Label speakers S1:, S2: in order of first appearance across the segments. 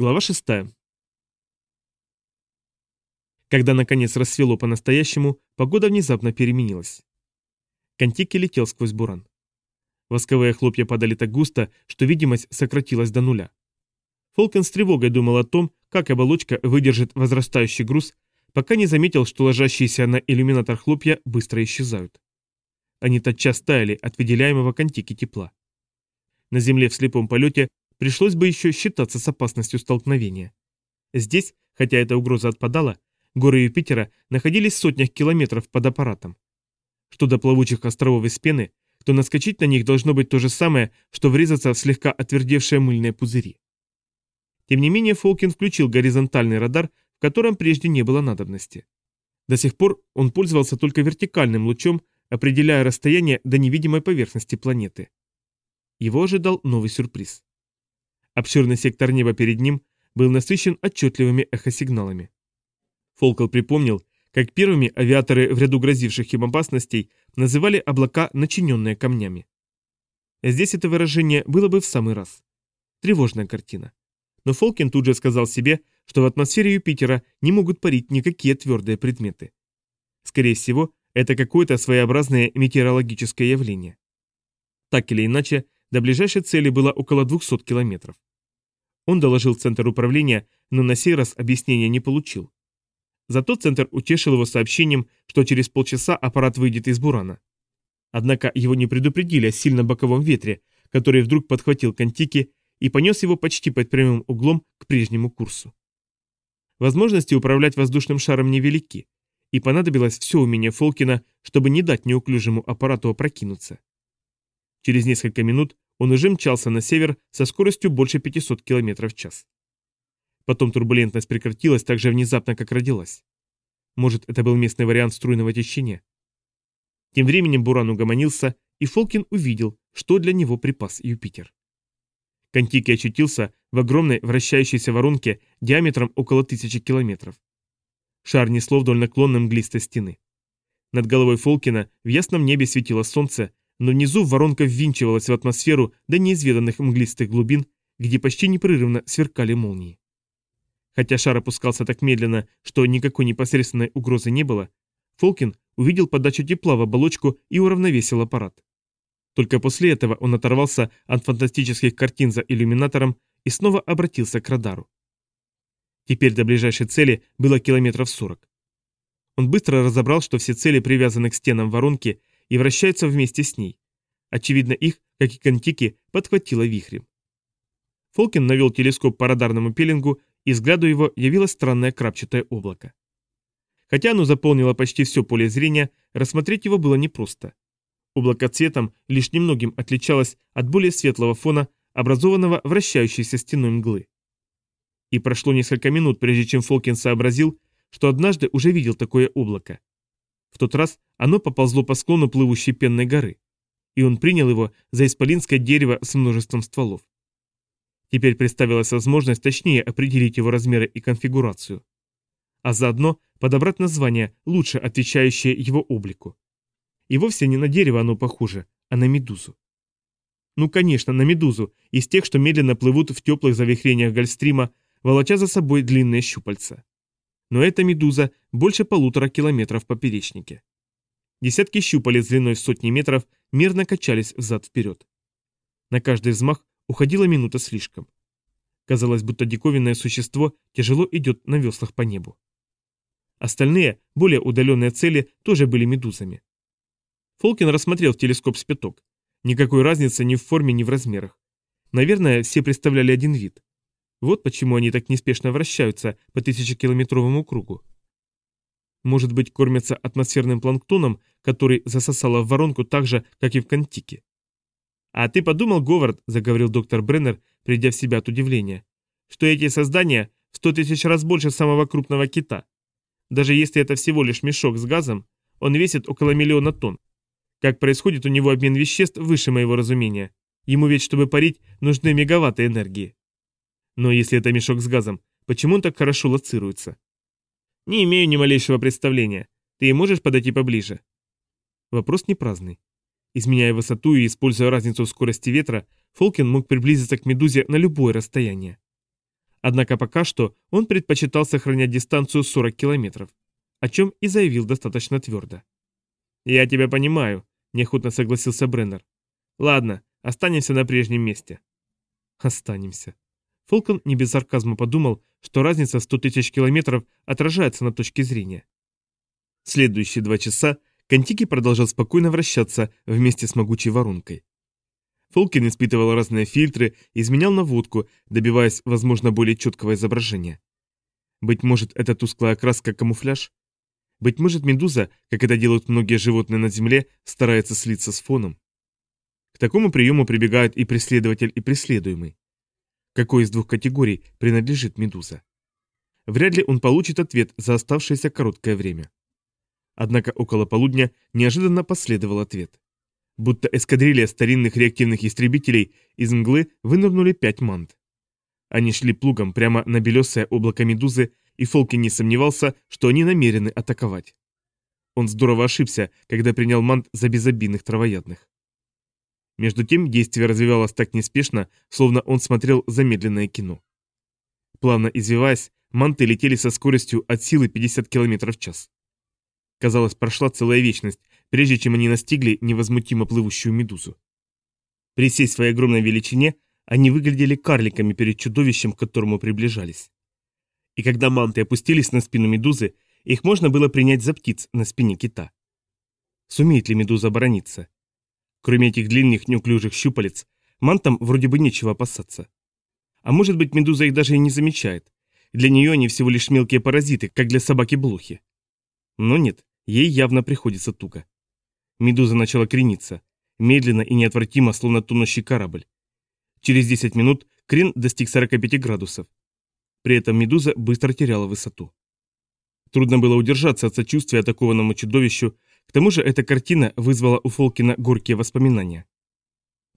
S1: Глава 6. Когда наконец рассвело по-настоящему, погода внезапно переменилась. Контики летел сквозь буран. Восковые хлопья падали так густо, что видимость сократилась до нуля. Фолкен с тревогой думал о том, как оболочка выдержит возрастающий груз, пока не заметил, что ложащиеся на иллюминатор хлопья быстро исчезают. Они тотчас таяли от выделяемого контики тепла. На земле в слепом полете пришлось бы еще считаться с опасностью столкновения. Здесь, хотя эта угроза отпадала, горы Юпитера находились в сотнях километров под аппаратом. Что до плавучих островов из пены, то наскочить на них должно быть то же самое, что врезаться в слегка отвердевшие мыльные пузыри. Тем не менее, Фолкин включил горизонтальный радар, в котором прежде не было надобности. До сих пор он пользовался только вертикальным лучом, определяя расстояние до невидимой поверхности планеты. Его ожидал новый сюрприз. Обширный сектор неба перед ним был насыщен отчетливыми эхосигналами. Фолкл припомнил, как первыми авиаторы в ряду грозивших им опасностей называли облака, начиненные камнями. Здесь это выражение было бы в самый раз. Тревожная картина. Но Фолкин тут же сказал себе, что в атмосфере Юпитера не могут парить никакие твердые предметы. Скорее всего, это какое-то своеобразное метеорологическое явление. Так или иначе, до ближайшей цели было около 200 километров. Он доложил центр управления, но на сей раз объяснения не получил. Зато центр утешил его сообщением, что через полчаса аппарат выйдет из Бурана. Однако его не предупредили о сильном боковом ветре, который вдруг подхватил Контики и понес его почти под прямым углом к прежнему курсу. Возможности управлять воздушным шаром невелики, и понадобилось все умение Фолкина, чтобы не дать неуклюжему аппарату опрокинуться. Через несколько минут он уже мчался на север со скоростью больше 500 км в час. Потом турбулентность прекратилась так же внезапно, как родилась. Может, это был местный вариант струйного течения? Тем временем Буран угомонился, и Фолкин увидел, что для него припас Юпитер. Контики очутился в огромной вращающейся воронке диаметром около тысячи километров. Шар несло вдоль наклонной мглистой стены. Над головой Фолкина в ясном небе светило солнце, но внизу воронка ввинчивалась в атмосферу до неизведанных мглистых глубин, где почти непрерывно сверкали молнии. Хотя шар опускался так медленно, что никакой непосредственной угрозы не было, Фолкин увидел подачу тепла в оболочку и уравновесил аппарат. Только после этого он оторвался от фантастических картин за иллюминатором и снова обратился к радару. Теперь до ближайшей цели было километров 40. Он быстро разобрал, что все цели привязаны к стенам воронки и вращаются вместе с ней. Очевидно, их, как и контики, подхватило вихрем. Фолкин навел телескоп по радарному пеленгу, и взгляду его явилось странное крапчатое облако. Хотя оно заполнило почти все поле зрения, рассмотреть его было непросто. Облако цветом лишь немногим отличалось от более светлого фона, образованного вращающейся стеной мглы. И прошло несколько минут, прежде чем Фолкин сообразил, что однажды уже видел такое облако. В тот раз оно поползло по склону плывущей пенной горы, и он принял его за исполинское дерево с множеством стволов. Теперь представилась возможность точнее определить его размеры и конфигурацию, а заодно подобрать название, лучше отвечающее его облику. И вовсе не на дерево оно похоже, а на медузу. Ну, конечно, на медузу, из тех, что медленно плывут в теплых завихрениях Гольфстрима, волоча за собой длинные щупальца но эта медуза больше полутора километров в поперечнике. Десятки щупалец длиной в сотни метров мерно качались взад-вперед. На каждый взмах уходила минута слишком. Казалось, будто диковинное существо тяжело идет на веслах по небу. Остальные, более удаленные цели, тоже были медузами. Фолкин рассмотрел в телескоп спяток. Никакой разницы ни в форме, ни в размерах. Наверное, все представляли один вид. Вот почему они так неспешно вращаются по тысячекилометровому кругу. Может быть, кормятся атмосферным планктоном, который засосало в воронку так же, как и в Контике. «А ты подумал, Говард, — заговорил доктор Бреннер, придя в себя от удивления, — что эти создания в сто тысяч раз больше самого крупного кита. Даже если это всего лишь мешок с газом, он весит около миллиона тонн. Как происходит у него обмен веществ выше моего разумения. Ему ведь, чтобы парить, нужны мегаватты энергии. Но если это мешок с газом, почему он так хорошо лоцируется? Не имею ни малейшего представления. Ты можешь подойти поближе? Вопрос не праздный. Изменяя высоту и используя разницу в скорости ветра, Фолкин мог приблизиться к медузе на любое расстояние. Однако пока что он предпочитал сохранять дистанцию 40 километров, о чем и заявил достаточно твердо. «Я тебя понимаю», – неохотно согласился Бреннер. «Ладно, останемся на прежнем месте». «Останемся». Фолкон не без сарказма подумал, что разница в 100 тысяч километров отражается на точке зрения. Следующие два часа Контики продолжал спокойно вращаться вместе с могучей воронкой. Фолкин испытывал разные фильтры, изменял наводку, добиваясь, возможно, более четкого изображения. Быть может, это тусклая краска камуфляж? Быть может, медуза, как это делают многие животные на Земле, старается слиться с фоном? К такому приему прибегают и преследователь, и преследуемый. Какой из двух категорий принадлежит медуза? Вряд ли он получит ответ за оставшееся короткое время. Однако около полудня неожиданно последовал ответ. Будто эскадрилья старинных реактивных истребителей из мглы вынырнули пять мант. Они шли плугом прямо на белесое облако медузы, и Фолки не сомневался, что они намерены атаковать. Он здорово ошибся, когда принял мант за безобидных травоядных. Между тем действие развивалось так неспешно, словно он смотрел замедленное кино. Плавно извиваясь, манты летели со скоростью от силы 50 км в час. Казалось, прошла целая вечность, прежде чем они настигли невозмутимо плывущую медузу. При всей своей огромной величине они выглядели карликами перед чудовищем, к которому приближались. И когда манты опустились на спину медузы, их можно было принять за птиц на спине кита. Сумеет ли медуза оборониться? Кроме этих длинных неуклюжих щупалец, мантам вроде бы нечего опасаться. А может быть, медуза их даже и не замечает. Для нее они всего лишь мелкие паразиты, как для собаки-блохи. Но нет, ей явно приходится туго. Медуза начала крениться, медленно и неотвратимо, словно тонущий корабль. Через 10 минут крен достиг 45 градусов. При этом медуза быстро теряла высоту. Трудно было удержаться от сочувствия атакованному чудовищу, к тому же эта картина вызвала у Фолкина горькие воспоминания.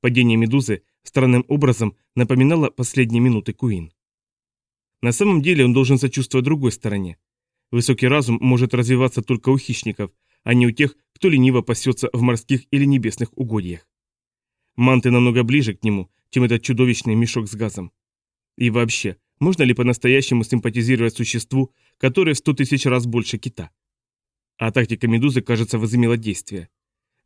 S1: Падение медузы странным образом напоминало последние минуты Куин. На самом деле он должен сочувствовать другой стороне. Высокий разум может развиваться только у хищников, а не у тех, кто лениво пасется в морских или небесных угодьях. Манты намного ближе к нему, чем этот чудовищный мешок с газом. И вообще, можно ли по-настоящему симпатизировать существу, которое в сто тысяч раз больше кита? А тактика медузы, кажется, возымела действие.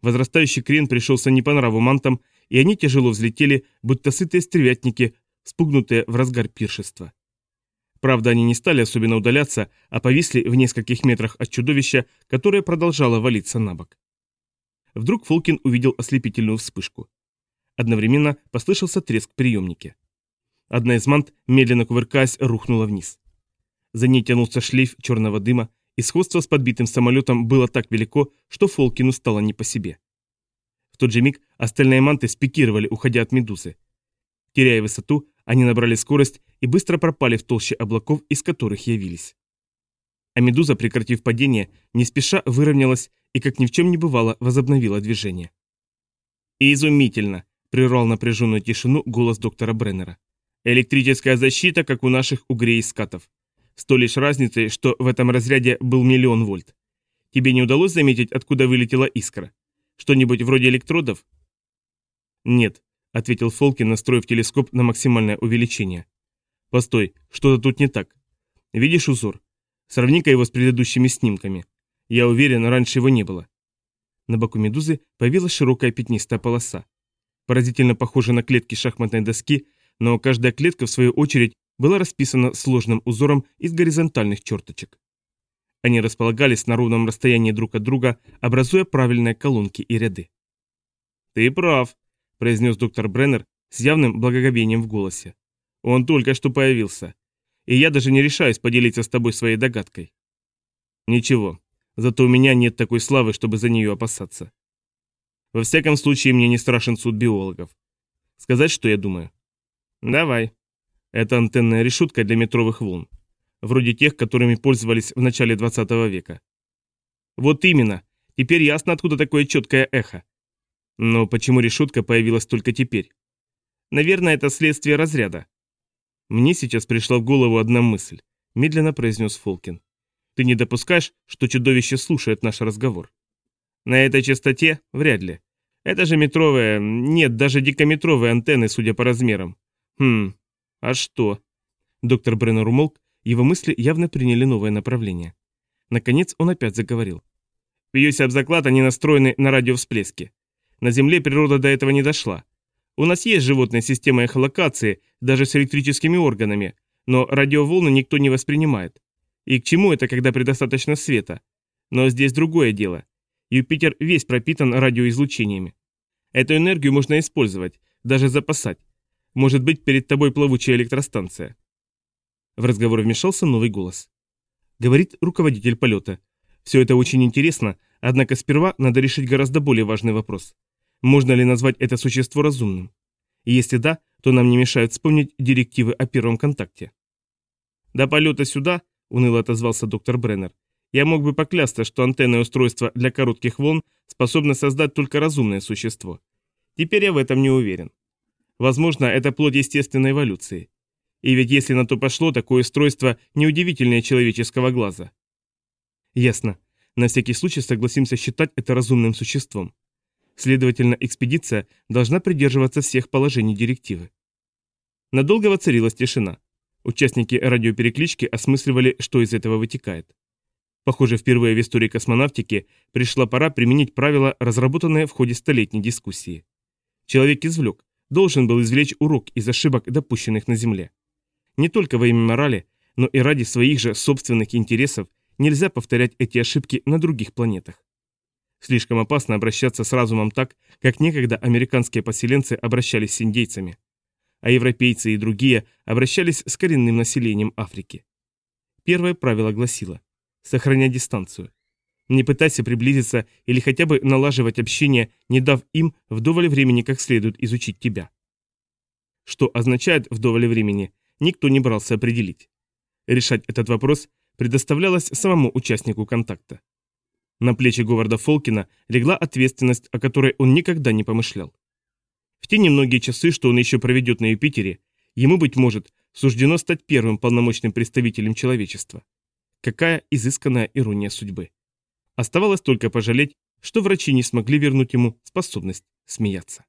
S1: Возрастающий крен пришелся не по нраву мантам, и они тяжело взлетели, будто сытые стервятники, спугнутые в разгар пиршества. Правда, они не стали особенно удаляться, а повисли в нескольких метрах от чудовища, которое продолжало валиться на бок. Вдруг Фолкин увидел ослепительную вспышку. Одновременно послышался треск приемники. Одна из мант, медленно кувыркаясь, рухнула вниз. За ней тянулся шлейф черного дыма, и сходство с подбитым самолетом было так велико, что Фолкину стало не по себе. В тот же миг остальные манты спикировали, уходя от медузы. Теряя высоту, они набрали скорость и быстро пропали в толще облаков, из которых явились. А медуза, прекратив падение, не спеша выровнялась и, как ни в чем не бывало, возобновила движение. «Изумительно!» – прервал напряженную тишину голос доктора Бреннера. «Электрическая защита, как у наших угрей и скатов. С той лишь разницей, что в этом разряде был миллион вольт. Тебе не удалось заметить, откуда вылетела искра? Что-нибудь вроде электродов?» «Нет», ответил Фолкин, настроив телескоп на максимальное увеличение. Постой, что-то тут не так. Видишь узор? Сравни-ка его с предыдущими снимками. Я уверен, раньше его не было. На боку медузы появилась широкая пятнистая полоса. Поразительно похожа на клетки шахматной доски, но каждая клетка, в свою очередь, была расписана сложным узором из горизонтальных черточек. Они располагались на ровном расстоянии друг от друга, образуя правильные колонки и ряды. «Ты прав», – произнес доктор Бреннер с явным благоговением в голосе. «Он только что появился. И я даже не решаюсь поделиться с тобой своей догадкой». «Ничего, зато у меня нет такой славы, чтобы за нее опасаться. Во всяком случае, мне не страшен суд биологов. Сказать, что я думаю?» «Давай». Это антенная решетка для метровых волн. Вроде тех, которыми пользовались в начале 20 века. Вот именно. Теперь ясно, откуда такое четкое эхо. Но почему решетка появилась только теперь? Наверное, это следствие разряда. Мне сейчас пришла в голову одна мысль, медленно произнес Фолкин. Ты не допускаешь, что чудовище слушает наш разговор? На этой частоте? Вряд ли. Это же метровая, нет, даже дикометровые антенны, судя по размерам. Хм, а что? Доктор Бреннер умолк, его мысли явно приняли новое направление. Наконец он опять заговорил. Бьюсь об заклад, они настроены на радиовсплески. На Земле природа до этого не дошла. У нас есть животная система эхолокации, даже с электрическими органами, но радиоволны никто не воспринимает. И к чему это, когда предостаточно света? Но здесь другое дело. Юпитер весь пропитан радиоизлучениями. Эту энергию можно использовать, даже запасать. Может быть, перед тобой плавучая электростанция. В разговор вмешался новый голос. Говорит руководитель полета. Все это очень интересно, однако сперва надо решить гораздо более важный вопрос. Можно ли назвать это существо разумным? Если да, то нам не мешает вспомнить директивы о первом контакте. До полета сюда, уныло отозвался доктор Бреннер, я мог бы поклясться, что антенное устройство для коротких волн способно создать только разумное существо. Теперь я в этом не уверен. Возможно, это плод естественной эволюции. И ведь если на то пошло, такое устройство неудивительнее человеческого глаза. Ясно. На всякий случай согласимся считать это разумным существом. Следовательно, экспедиция должна придерживаться всех положений директивы. Надолго воцарилась тишина. Участники радиопереклички осмысливали, что из этого вытекает. Похоже, впервые в истории космонавтики пришла пора применить правила, разработанные в ходе столетней дискуссии. Человек извлек, должен был извлечь урок из ошибок, допущенных на Земле. Не только во имя морали, но и ради своих же собственных интересов нельзя повторять эти ошибки на других планетах. Слишком опасно обращаться с разумом так, как некогда американские поселенцы обращались с индейцами. А европейцы и другие обращались с коренным населением Африки. Первое правило гласило «Сохраняй дистанцию». Не пытайся приблизиться или хотя бы налаживать общение, не дав им вдоволь времени как следует изучить тебя. Что означает вдоволь времени, никто не брался определить. Решать этот вопрос предоставлялось самому участнику контакта. На плечи Говарда Фолкина легла ответственность, о которой он никогда не помышлял. В те немногие часы, что он еще проведет на Юпитере, ему, быть может, суждено стать первым полномочным представителем человечества. Какая изысканная ирония судьбы. Оставалось только пожалеть, что врачи не смогли вернуть ему способность смеяться.